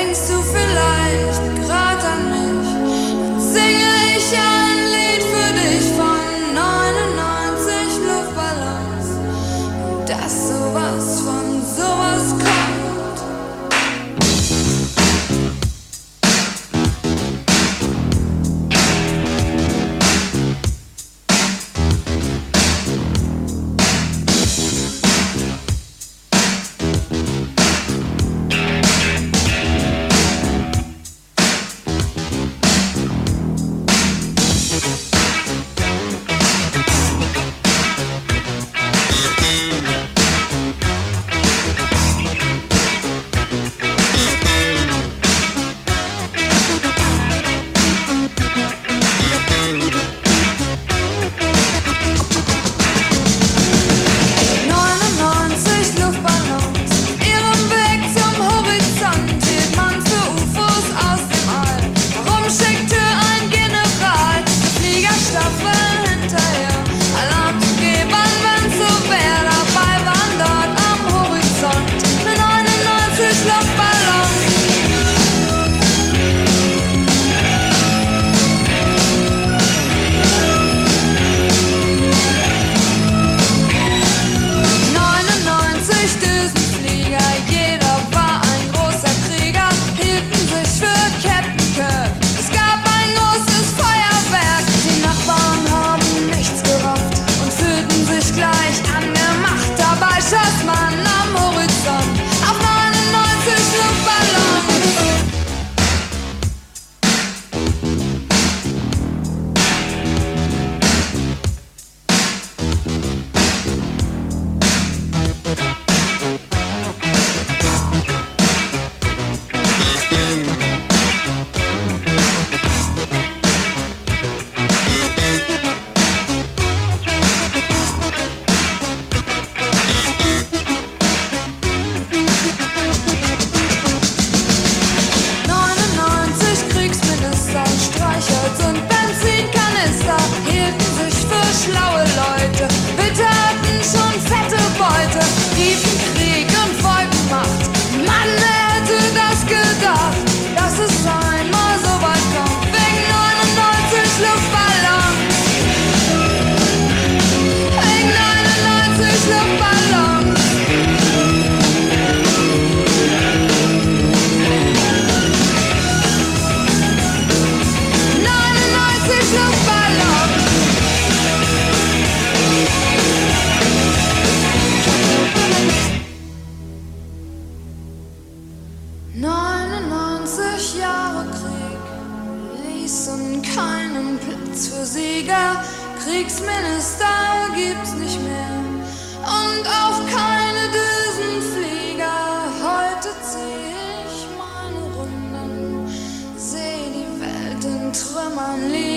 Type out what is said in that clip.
Denkst du vielleicht gerade an 99 Jahre Krieg ließen keinen Platz für Sieger. Kriegsminister gibt's nicht mehr und auch keine Düsenflieger. Heute zieh ich meine Runden, seh die Welt in Trümmern liegen.